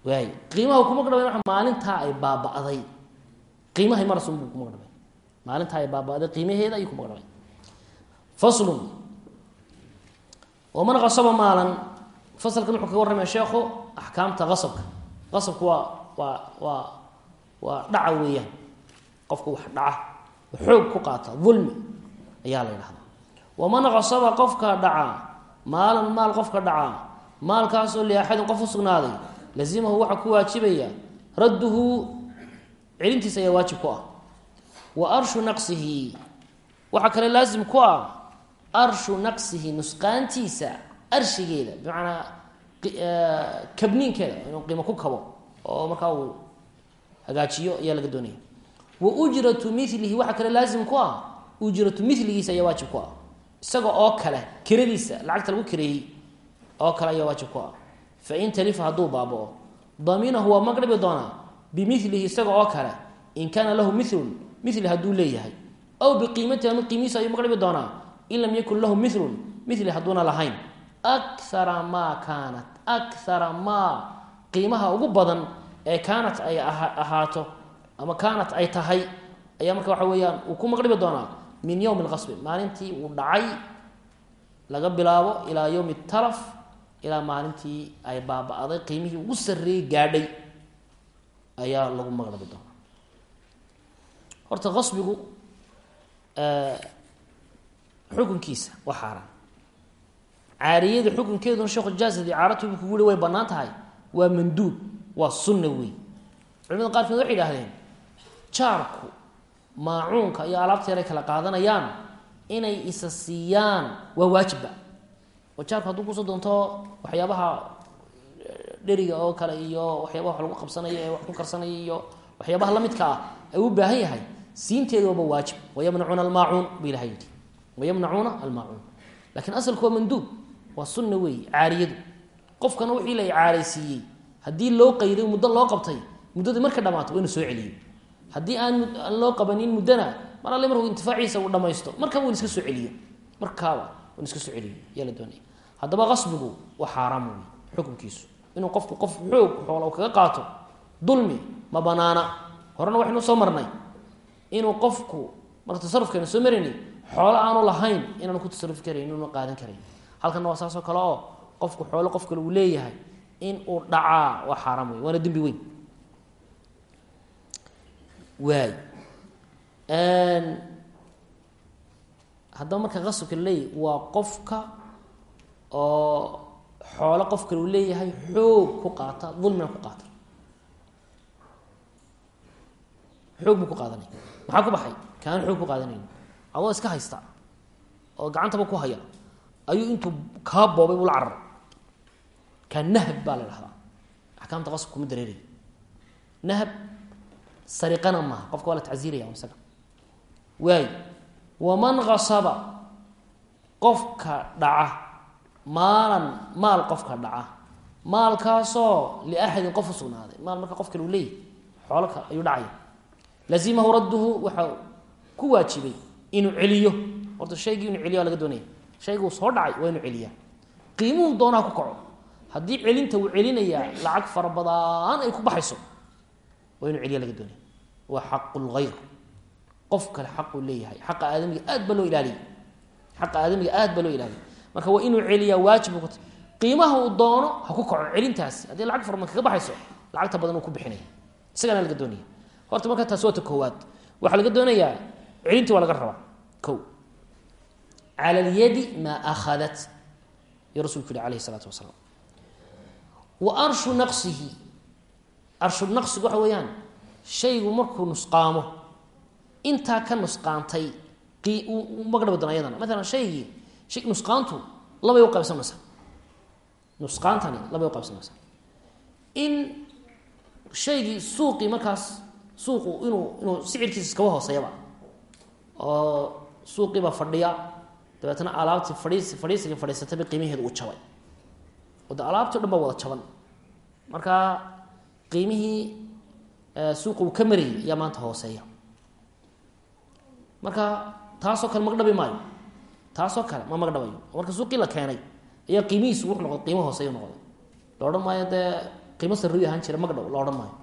Waay qiimaha ku magdhabay waa ay baaba-day. Qiimahay marasun buu magdhabay maalintaa ay baaba-day qiimaheeda ayuu ku magdhabay faslun waman qasaba maalan fasalkan wuxuu kaga warramaya sheekhu axkaamta qasabka. Qasabku waa waa waa waa dhaca weeyaan. Qofku wax dhaca xoog ku qaata dulmi ayaa la yidhahdaa waman qasaba qofka dhaca maalan maal qofka dhaca maalkaasoo liaxadin qof u sugnaaday lazimahu waxaa ku waajibaya radduhu celintiisa ayaa waajib ku ah. Wa arshu naqsihi waxaa kale laasim ku ah arshu naqsihi nusqaantiisa arshigeeda bimacnaa kabniinkeeda inuu qiimo ku kabo oo markaa uu hagaajiyo ayaa laga doonaya. Wa ujratu milihi waxaa kale laasim ku ah ujratu miligiisa ayaa waajib ku ah. Isaga oo kale kiradiisa lacagta lagu kireeyey oo kale ayaa waajib ku ah. Fain talifa hadduu baabao daminahu waa magdhibi doonaa bimilihi isaga oo kale in kaana lahu milun mili hadduu leeyahay aw biqiimatihi ama qiimihiisa ayuu magdhibi doonaa in lam yakun lahu milun mili hadduuna lahayn akara maa kaanat akara maa qiimaha ugu badan ee kaanat ay ahaato ama kaanat ay tahay ayaa marka waxa weeyaan uu ku maqdhibi doonaa min yowmi lqasbi maalintii uu dhacay laga bilaabo ilaa yowmi talaf ilaa maalintii ay baaba-day qiimihii ugu sarreeyey gaadhay ayaa lagu maqdhibi doonaa horta qasbigu xukunkiisa waa xaaraan caariyada xukunkeeduna sheekhu jaasadi caaratu buu kugu yihi way bannaan tahay. Waa manduub waa sunna wey culimada qaarkood waxay idhaahdeen jaarku maacuunka iyo alaabta yaray kala qaadanayaan inay isa siiyaan waa waajibba oo jaarku hadduu ku soo doonto waxyaabaha dheriga oo kale iyo waxyaabaha wax lagu qabsanayo ee wax ku karsanaya iyo waxyaabaha lamidka ah ay u baahan yahay siinteeda waaba waajib. Wayamnacuuna almaacuun bu ilaha yidhi wayamnacuuna almaacuun lakiin asalku waa manduub waa sunna weeye caariyadu qofkana wixii la caaraysiiyey haddii loo qayday muddo loo qabtay muddadii marka dhamaato waa soo celiyo haddii aan loo qabanin muddona mar alle markuu intifaaciisa uu dhamaysto markaba wan iska soo celiyo markaaba wan iska soo celiyo ayaa la haddaba qasbigu waa xaaraam wey xukunkiisu inuu qofku qof xoog xoola u kaga qaato dulmi ma banaana horena waxaynu soo marnay inuu qofku marka tasarufkeena soo marayni xoolo aanu lahayn inaanu ku tasarufi karayn inuuna qaadan karayn halkanna waa saasoo kale oo qofku xoolo qof kale uu leeyahay in uu dhacaa waa xaaraam wey waana dembi weyn. Waay. Haddaba marka qasabka laleeyahy waa qofka oo xoolo qof kale uu leeyahay xoog ku qaata dulmina ku qaata. Xoog buu ku qaadanaya maxaa ku baxay? Kaaan xoog ku qaadanayn adoo iska haysta. Oo gacantaba ku haya ayuu intuu kaa boobay buu la cararay kaa nahab baa la dhahdaa axkaamta qasab kuma dareeraya nahab sariqana maaha. Qofka waa la tacsiiraya isaga. Waay waman kasaba qofka dhaca maalan maal qofka dhaca maalkaasoo liaxadin qof u sugnaaday maal marka qof kale uu leeyahy xoolo ayuu dhacaya. Lazimahu radduhu waxaa ku waajibay inuu celiyo. Horta shaygii inuu celiya waa laga doonaya. Shayguu soo dhacay waa inuu celiyaa. Qiimuhu doonaha ku kaco. Haddii celinta uu celinayaa lacag fara ay ku baxayso waa inuu celiya laga doonaya. Waa xaqu lgayr qof kale leeyahay. Xaqa aadamiga aad baa loo ilaaliyay aadamiga aad baa loo marka waa inuu celiyaa waajib ku qiimaha uu doono ha ku kaco celintaasi. Haddii lacag fara kaga baxayso lacagta badan uu ku bixinaya. Isagana laga doonaya. Horta marka taasi waa ta koowaad. Waxaa laga doonayaa celintii waa laga rabaa. Ko cala alyadi maa akhadat yo rasulku yihi alayh isalaatu wasalaam. Wa arshu naqsihi arshu naqsigu waxa weeyaan shaygu markuu nusqaamo intaa ka nusqaantay magdhabi doona ayadana maalan shaygii shay nusqaantu labay u qaybsamaysaa nusqaantani labay u qaybsamaysaa in shaygii suuqii markaas suuqu inuu inuu sicirkiisa iskaba hooseyaba oo suuqiiba fadhiya. Dabeetna alaabtii fadhiis fadhiisiga fadhiisatayba qiimaheedu uu jabay. Oo de alaabtii dhan baa wada jaban. Marka qiimihii suuqa uu ka marayay ayaa maanta hooseeya. Marka taasoo kale magdhabi maayo. Taasoo kale ma magdhabayo. Marka suuqii la keenay ayaa qiimihiisu wuxuu noqday qiimo hooseeya noqday. La odhan maayo dee qiimo sarriyu ahaan jira magdhab la odhan maayo.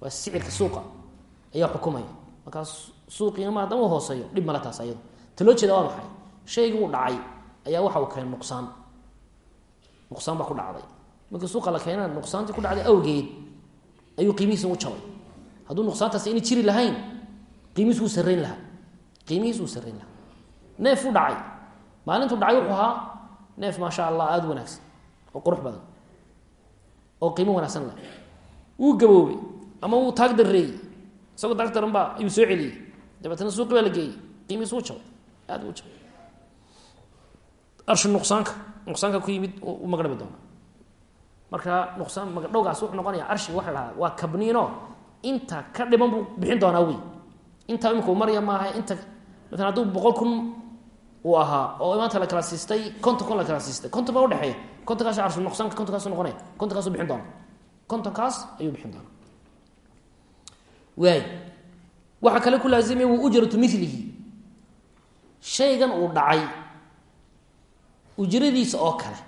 Waa sicirka suuqa ayaa xukumaya. Markaas suuqiina ma haddama hooseeyo dhib male taas ayado ta loo jeeda waa maxay? Shaygii uu dhacay ayaa waxa uu keenay nuqsaan. Nuqsaan baa ku dhacday. Markii suuqa la keena nuqsaantii ku dhacday awgeed ayuu qiimihiisa u jabay. Hadduu nuqsaantaasi inay jiri lahayn qiimihiis wuu sarrayn lahaa. Qiimihiis wuu sarrayn lahaa. Neef u dhacay. Maalintuu dhacay wuxuu ahaa neef maasha allah aada u wanaagsan oo qurux badan oo qiimo wanaagsan leh. Wuu gaboobay ama wuu taag dareeyey isagoo taag baa ayuu soo celiyey dabeetna suuqi baa la geeyey. Qiimihiis wuu jabay. Aada u jabay. Arshi nuqsaanka. Nuqsaanka ku yimid u magdhabi doona marka nuqsaan magdhowgaas wuxuu noqonaya arshiga waxa lahaa waa kabniino. Inta ka dhiban buu bixin doonaa wey intaa imika u marya maaha inta maalan hadduu boqol kun uu ahaa oo maanta la kala siistay konton kun la kala siistay. Konton baa udhexeeya kontonkaas arshi nuqsaanka kontonkaas noqonaya. Kontonkaasuu bixin doona. Kontonkaas ayuu bixin doona waay waxaa kale ku laazimaya wa ujratu milihi shaygan uu dhacay ujradiisa oo kale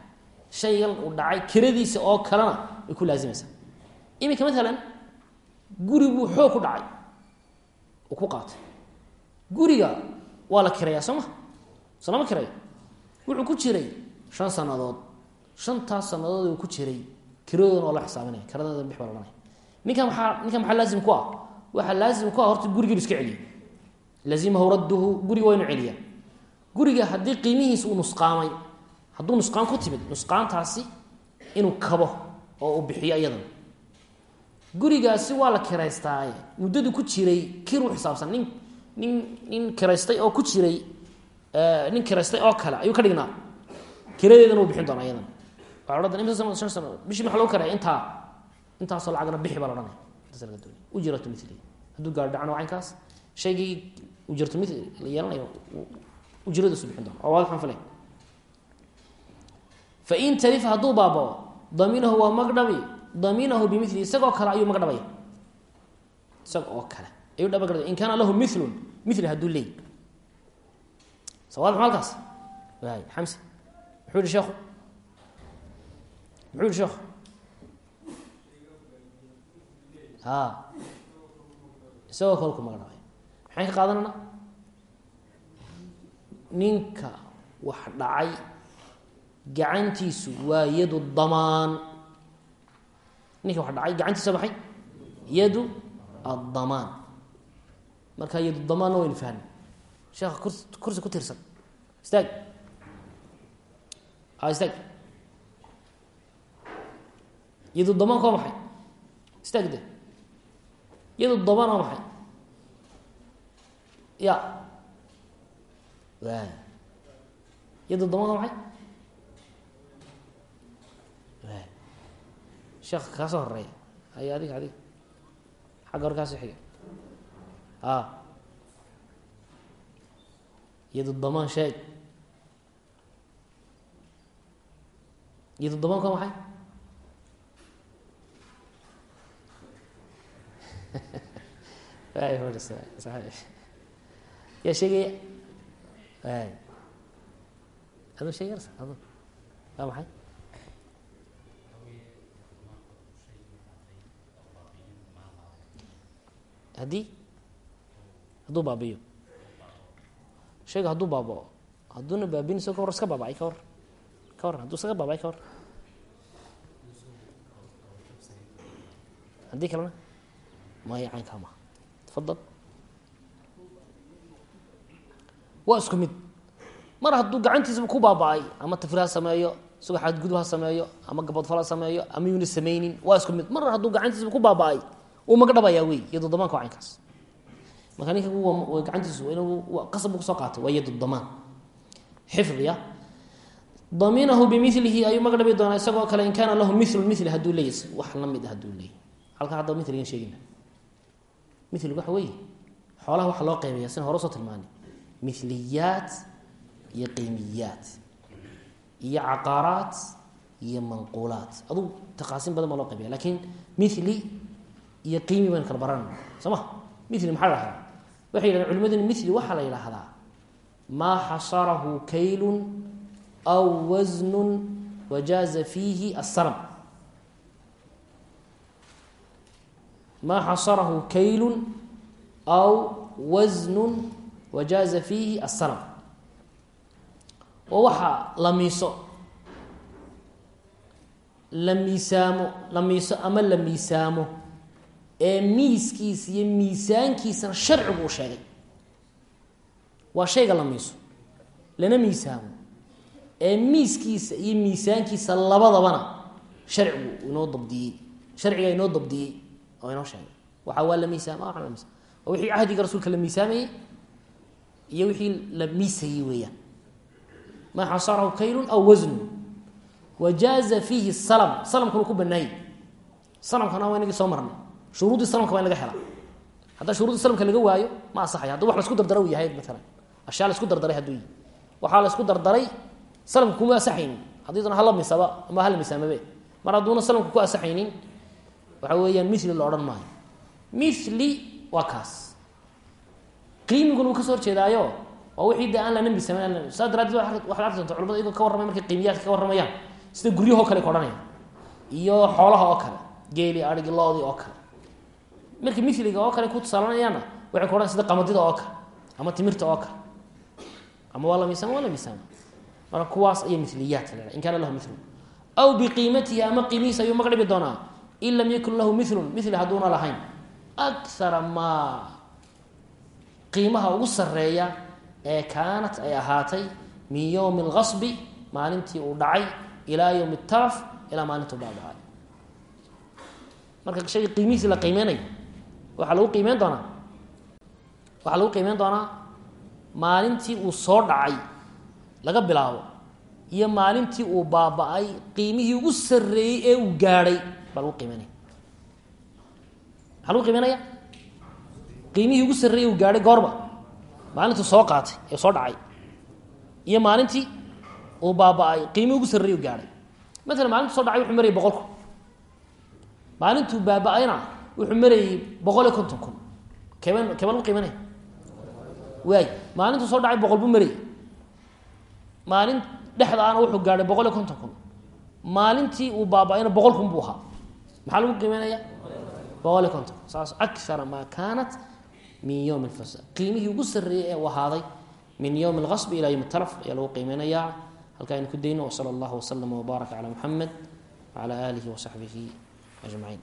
shaygan uu dhacay kiradiisa oo kalena way ku laazimaysaa iminka maalan guri buu xoog ku dhacay uu ku qaatay. Guriga waa la kirayaa soo ma? Soo lama kirayo? Wuxuu ku jiray shan sanadood shantaas sanadood uu ku jiray kiradoodana waa la xisaabinaya kiradooda bix baa lahanaya ninkan maxaa ninkan maxaa laazim ku ah waxaa laazim ku ah horta gurigiinu iska celiyo. Lazimahu radduhu guriga waa inu celiyaa guriga haddii qiimihiis uu nusqaamay hadduu nusqaan ku timid nusqaantaasi inuu kabo oo uu bixiyo iyadana. Gurigaasi waa la kiraystaaye. Muddadu ku jiray kiruu xisaabsan nin nin nin kiraystay oo ku jiray nin kiraystay oo kale ayuu ka dhignaa. Kiradeedana uu bixin doonaa iyadana. Waa odhan bishii maxaa lagu karaya intaa intaasoo lacagna bixi baa la odhanaya intaas laga doonaya ujratu mili hadduu gaaro dhacan wacaynkaas shaygii muxuu yihi sheekhu a isagoo kale ku magdhabay maxayn ka qaadanana? Ninka wax dhacay gacantiisu waa yadu damaan. Ninka wax dhacay gacantiisa maxay? Yadu addamaan. Marka yadu damaanna waynu fahna sheekha kurs kursi ku tirsan. Istaag. A istaag. Yadu damaanka waa maxay? Istaag de yadu damaan waa maxay ya waay yadu damaan waa maxay sheekha kaa soo horreeya ay adiga adiga xagga hore kaasoo xiga a yadu damaan sheeg yadu damaanku waa maxay yaa sheegaya ay adoo sheegaysa ado waa maxay haddii hadduu baabiyo shayga hadduu baabao hadduuna baabinayso ka hor iska baabacay ka hor ka hor hadduu iskaga baabacay ka hor haddii kalena maya caynkaa maha tafadal waa isku mid. Mar hadduu gacantiisaba ku baaba-ay ama tafri ha sameeyo isagoo xadgudub ha sameeyo ama gabadfal ha sameeyo ama yuuna sameynin waa isku mid. Mar hadduu gacantiisaba ku baaba-ay uu magdhabayaa wey yadu damaanka caynkaas marka gacantiisu qasab bu ku soo qaatay waa yadu damaan. Xifdiya daminahu bimilihi ayuu magdhabi doonaa isagoo kale in kaana lahu milu mili hadduu leey wax la mid a hadduu leey halkaa hadda miligan sheegina miligu waxa weeye xoolaha waxaa loo qeybeeya sina hore soo tilmaanay miliyaat iyo qiimiyaat iyo caqaaraat iyo manquulaat. Adugu taqaasin badan baa loo qeybeya lakiin mili iyo qiimi baynu kala baranayna soo ma? Mili maxaa la hahdaa waxay yidhahdeen la yidhaahdaa. Maa xasarahu kaylun aw wasnun wajaaza fiihi asalam maa xasarahu kaylun aw wasnun wajaaza fiihi asalam oo waxaa la miiso. La miisaamo la miiso ama la miisaamo ee miiskiisa iyo miisaankiisana sharcigu uu sheegay. Waa shayga la miiso. Lana miisaamo ee miiskiisa iyo miisaankiisa labadabana sharcigu inoo dabdiyey sharciga inoo dabdiyey oo inoo sheegay. Waxa waa la miisaama waa la miisam oo wixii cahdiga rasuulka la miisaamayey iyo wixii la miisayey weeyaan. Ma xasarahu kaylun aw wasnu wajaaza fiihi salam. Salamkuna ku banaayey salamkana waa inagii soo marnay. Shuruuddii salamka waa in laga helaa. Haddaa shuruudii salamka laga waayo ma asaxaya hadduu wax la isku dardara u yahay maalan ashyaa la isku dardaray hadduu yihi waxaa la isku dardaray salamka kuma asaxaynin haddiidana hala misaba ama hala misaamabe mar hadduuna salamka ku asaxaynin waxa weeyaan mili la odhan maayo. Mili waa kaas. Qiimiguna wuu ka soo horjeedaayo waa wixii de aan lana misaman saa daraadeed waxaad arki doonta culamada iyagoo ka warramay markay qiimiyaadka ka warramayaan. Sida guryahoo kale ka odhanaya. Iyo xoolaha oo kale geeli arigi loodii oo kale. Marka miliga oo kale ku tusaalanayaanna waxay ku odhan sida qamadida oo kale ama timirta oo kale. Ama waa la miisaama waa la miisaama. Marka kuwaas aya miliyaadka la in kaana lahu milun aw biqiimatihi ama qiimihiisa ayuu mag dhibi doonaa in lam yakun lahu milun mili hadduuna lahayn. Akara maa qiimaha ugu sareeya ee kaanat ay ahaatay min yowmi اlgasbi maalintii uu dhacay ilaa yowmi اtaraf ilaa maalinta u dhaadhacay marka shayga qiimihiisi la qiimeynayo waxaa lagu qiimeyn doonaa? Waxaa lagu qiimeyn doonaa maalintii uu soo dhacay laga bilaabo iyo maalintii uu baaba-ay qiimihii ugu sareeyey ee uu gaadhay baa lagu qiimeynaya. Maxaa lagu qiimeynaya? Qiimihii ugu sarreeyey uu gaadhay goorba maalintuu soo qaatay ee soo dhacay. Iyo maalintii uu baaba-ay. Ugu sarreeyey u gaadhay. Maalan maalintuu soo dhacay wuxuu marayay boqol kun. Maalintuu baaba-ayna wuxuu marayay boqol kun. Keeben keeba lagu qiimanaya waay. Soo dhacay boqol buu marayay maalin dhexdaana wuxuu gaadhay boqol kun. Maalintii uu baaba-ayna kun buu ahaa maxaa lagu qiimeynaya boqol iyo konton saas akara maa kaanat min ywm اfasa qiimihii ugu sareeyey ee u ahaaday min ywm اlgasb ila ywm اtalaf ayaa lagu qiimeynayaa halka aynu ku dayno wslى اllah wslm wbaaraka calى muxamed wعalى alihi وsaxbihi ajmaciin